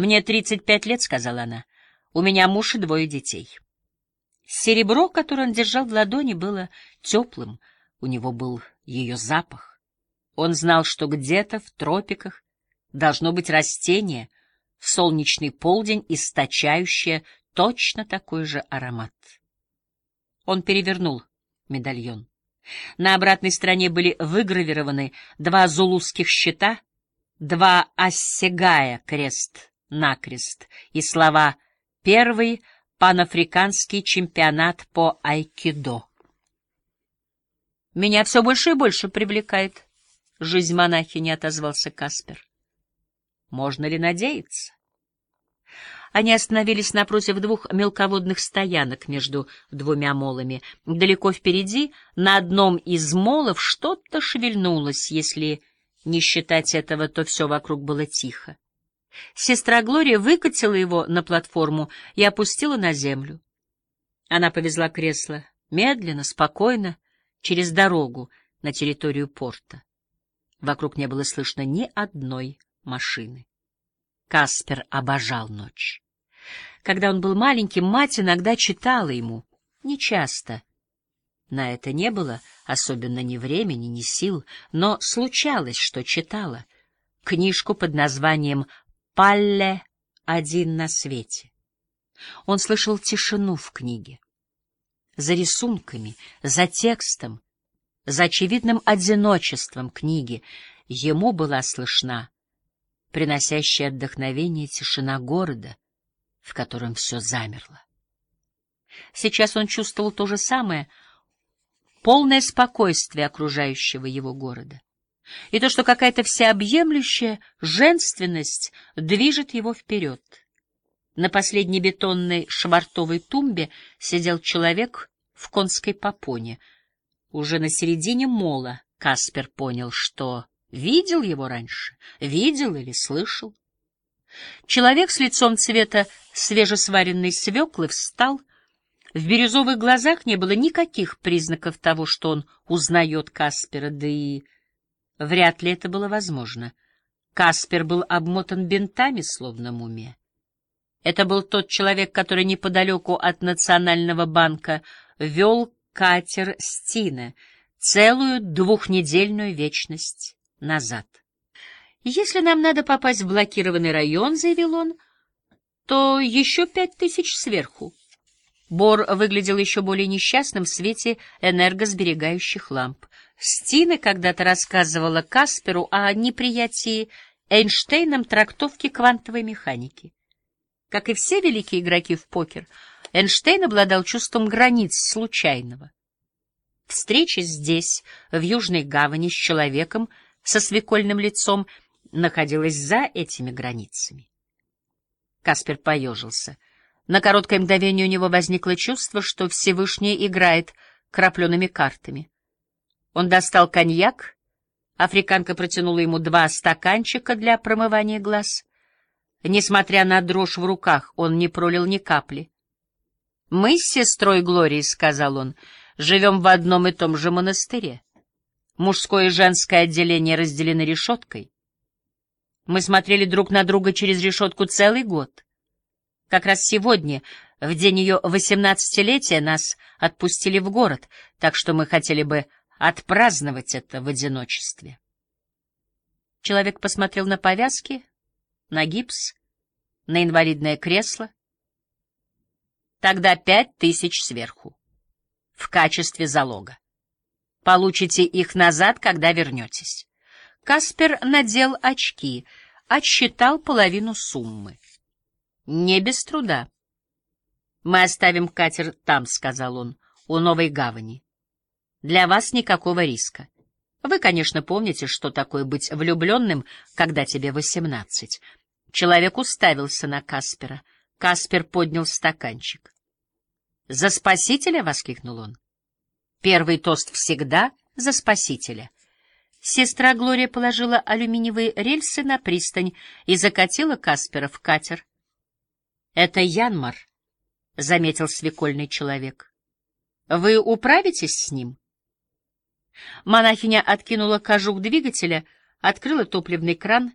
«Мне тридцать пять лет», — сказала она. «У меня муж и двое детей». Серебро, которое он держал в ладони, было теплым, у него был ее запах. Он знал, что где-то в тропиках должно быть растение, в солнечный полдень источающее точно такой же аромат. Он перевернул медальон. На обратной стороне были выгравированы два зулузских щита, два ассегая крест-накрест и слова «Первый панафриканский чемпионат по айкидо». «Меня все больше и больше привлекает жизнь монахини», — отозвался Каспер. «Можно ли надеяться?» Они остановились напротив двух мелководных стоянок между двумя молами. Далеко впереди, на одном из молов, что-то шевельнулось. Если не считать этого, то все вокруг было тихо. Сестра Глория выкатила его на платформу и опустила на землю. Она повезла кресло медленно, спокойно, через дорогу на территорию порта. Вокруг не было слышно ни одной машины. Каспер обожал ночь. Когда он был маленьким, мать иногда читала ему. Нечасто. На это не было особенно ни времени, ни сил, но случалось, что читала. Книжку под названием «Палле один на свете». Он слышал тишину в книге. За рисунками, за текстом, за очевидным одиночеством книги ему была слышна приносящая отдохновение тишина города, в котором все замерло. Сейчас он чувствовал то же самое, полное спокойствие окружающего его города. И то, что какая-то всеобъемлющая женственность движет его вперед. На последней бетонной швартовой тумбе сидел человек в конской попоне. Уже на середине мола Каспер понял, что Видел его раньше? Видел или слышал? Человек с лицом цвета свежесваренной свеклы встал. В бирюзовых глазах не было никаких признаков того, что он узнает Каспера, да и вряд ли это было возможно. Каспер был обмотан бинтами, словно мумия. Это был тот человек, который неподалеку от Национального банка вел катер Стина целую двухнедельную вечность назад. «Если нам надо попасть в блокированный район, — заявил он, — то еще пять тысяч сверху». Бор выглядел еще более несчастным в свете энергосберегающих ламп. Стина когда-то рассказывала Касперу о неприятии Эйнштейном трактовки квантовой механики. Как и все великие игроки в покер, Эйнштейн обладал чувством границ случайного. Встреча здесь, в Южной Гавани, с человеком — со свекольным лицом находилась за этими границами. Каспер поежился. На короткое мгновение у него возникло чувство, что Всевышний играет крапленными картами. Он достал коньяк, африканка протянула ему два стаканчика для промывания глаз. Несмотря на дрожь в руках, он не пролил ни капли. — Мы с сестрой Глорией, — сказал он, — живем в одном и том же монастыре. Мужское и женское отделение разделены решеткой. Мы смотрели друг на друга через решетку целый год. Как раз сегодня, в день ее восемнадцатилетия, нас отпустили в город, так что мы хотели бы отпраздновать это в одиночестве. Человек посмотрел на повязки, на гипс, на инвалидное кресло. Тогда пять тысяч сверху, в качестве залога. Получите их назад, когда вернетесь. Каспер надел очки, отсчитал половину суммы. Не без труда. Мы оставим катер там, сказал он, у новой гавани. Для вас никакого риска. Вы, конечно, помните, что такое быть влюбленным, когда тебе восемнадцать. Человек уставился на Каспера. Каспер поднял стаканчик. «За спасителя!» — воскликнул он. Первый тост всегда за спасителя. Сестра Глория положила алюминиевые рельсы на пристань и закатила Каспера в катер. — Это Янмар, — заметил свекольный человек. — Вы управитесь с ним? Монахиня откинула кожух двигателя, открыла топливный кран.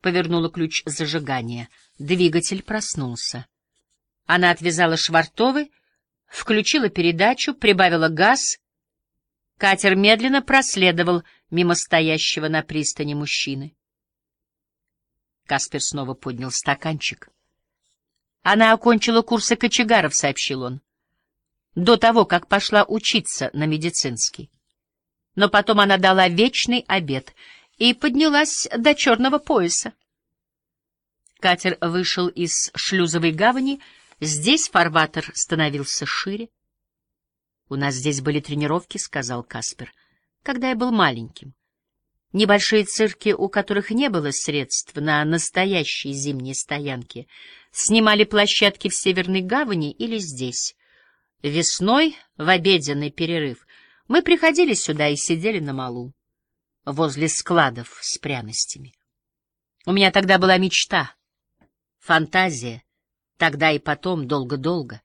повернула ключ зажигания. Двигатель проснулся. Она отвязала швартовы, включила передачу, прибавила газ. Катер медленно проследовал мимо стоящего на пристани мужчины. Каспер снова поднял стаканчик. Она окончила курсы кочегаров, сообщил он, до того, как пошла учиться на медицинский. Но потом она дала вечный обед и поднялась до черного пояса. Катер вышел из шлюзовой гавани, здесь фарватер становился шире. — У нас здесь были тренировки, — сказал Каспер, — когда я был маленьким. Небольшие цирки, у которых не было средств на настоящие зимние стоянки, снимали площадки в Северной гавани или здесь. Весной, в обеденный перерыв, мы приходили сюда и сидели на малу, возле складов с пряностями. У меня тогда была мечта, фантазия, тогда и потом, долго-долго,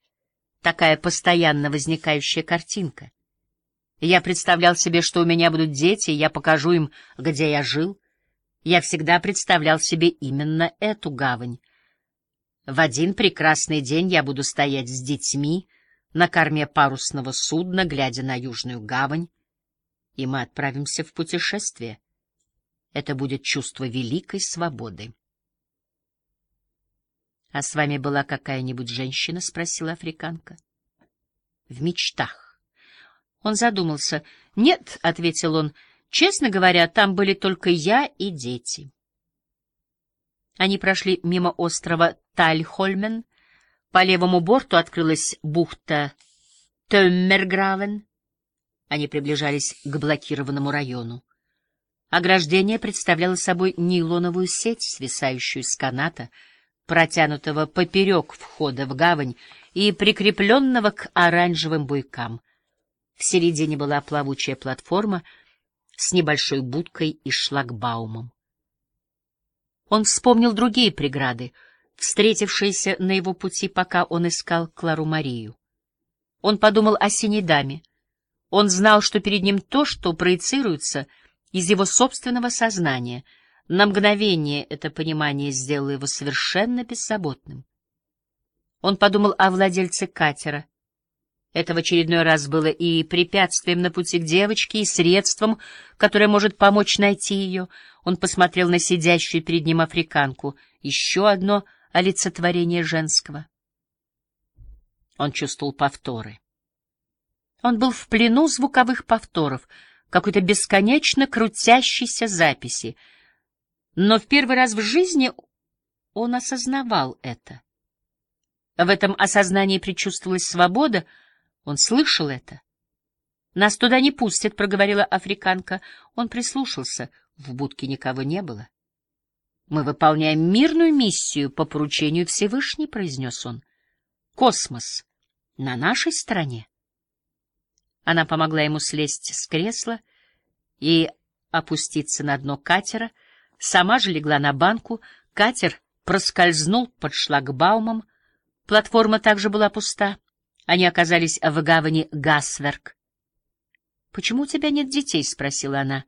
такая постоянно возникающая картинка — я представлял себе, что у меня будут дети, и я покажу им, где я жил. Я всегда представлял себе именно эту гавань. В один прекрасный день я буду стоять с детьми на корме парусного судна, глядя на Южную гавань, и мы отправимся в путешествие. Это будет чувство великой свободы. — А с вами была какая-нибудь женщина? — спросила африканка. — В мечтах. Он задумался. «Нет», — ответил он, — «честно говоря, там были только я и дети». Они прошли мимо острова Тальхольмен. По левому борту открылась бухта Тёммергравен. Они приближались к блокированному району. Ограждение представляло собой нейлоновую сеть, свисающую с каната, протянутого поперек входа в гавань и прикрепленного к оранжевым буйкам — в середине была плавучая платформа с небольшой будкой и шлагбаумом. Он вспомнил другие преграды, встретившиеся на его пути, пока он искал Клару Марию. Он подумал о синей даме. Он знал, что перед ним то, что проецируется из его собственного сознания. На мгновение это понимание сделало его совершенно беззаботным. Он подумал о владельце катера — это в очередной раз было и препятствием на пути к девочке, и средством, которое может помочь найти ее. Он посмотрел на сидящую перед ним африканку. Еще одно олицетворение женского. Он чувствовал повторы. Он был в плену звуковых повторов, какой-то бесконечно крутящейся записи. Но в первый раз в жизни он осознавал это. В этом осознании предчувствовалась свобода — он слышал это. «Нас туда не пустят», — проговорила африканка. Он прислушался. В будке никого не было. «Мы выполняем мирную миссию по поручению Всевышней», — произнес он. «Космос на нашей стороне». Она помогла ему слезть с кресла и опуститься на дно катера, сама же легла на банку, катер проскользнул под шлагбаумом, платформа также была пуста. Они оказались в гавани Гасверк. «Почему у тебя нет детей?» — спросила она.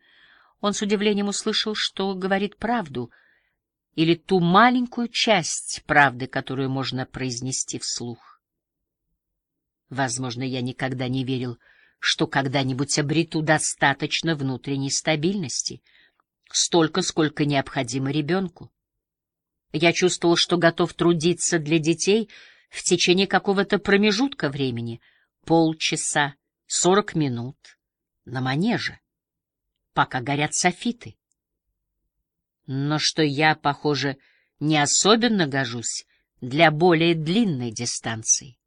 Он с удивлением услышал, что говорит правду, или ту маленькую часть правды, которую можно произнести вслух. Возможно, я никогда не верил, что когда-нибудь обрету достаточно внутренней стабильности, столько, сколько необходимо ребенку. Я чувствовал, что готов трудиться для детей — в течение какого-то промежутка времени, полчаса, сорок минут, на манеже, пока горят софиты. Но что я, похоже, не особенно гожусь для более длинной дистанции.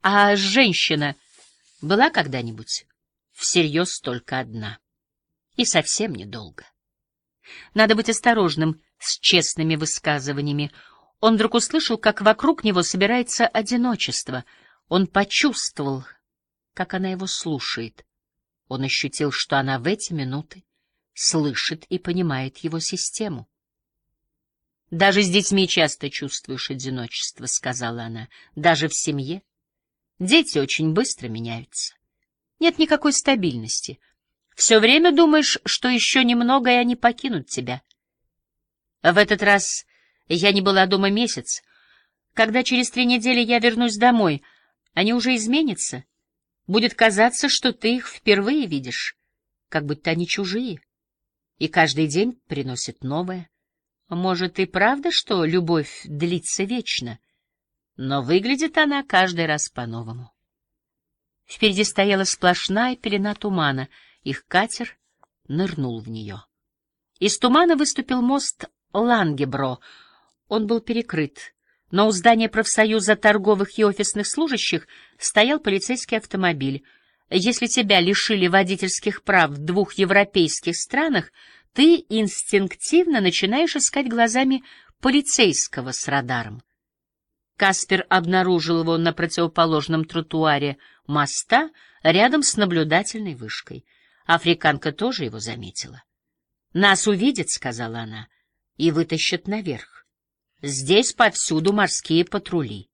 А женщина была когда-нибудь? Всерьез только одна. И совсем недолго. Надо быть осторожным с честными высказываниями. Он вдруг услышал, как вокруг него собирается одиночество. Он почувствовал, как она его слушает. Он ощутил, что она в эти минуты слышит и понимает его систему. «Даже с детьми часто чувствуешь одиночество», — сказала она, — «даже в семье. Дети очень быстро меняются. Нет никакой стабильности. Все время думаешь, что еще немного, и они покинут тебя. В этот раз я не была дома месяц. Когда через три недели я вернусь домой, они уже изменятся. Будет казаться, что ты их впервые видишь, как будто они чужие. И каждый день приносит новое. Может, и правда, что любовь длится вечно, но выглядит она каждый раз по-новому. Впереди стояла сплошная пелена тумана, их катер нырнул в нее. Из тумана выступил мост Лангебро. Он был перекрыт, но у здания профсоюза торговых и офисных служащих стоял полицейский автомобиль. Если тебя лишили водительских прав в двух европейских странах, ты инстинктивно начинаешь искать глазами полицейского с радаром. Каспер обнаружил его на противоположном тротуаре моста рядом с наблюдательной вышкой. Африканка тоже его заметила. «Нас увидят», — сказала она, — «и вытащат наверх. Здесь повсюду морские патрули».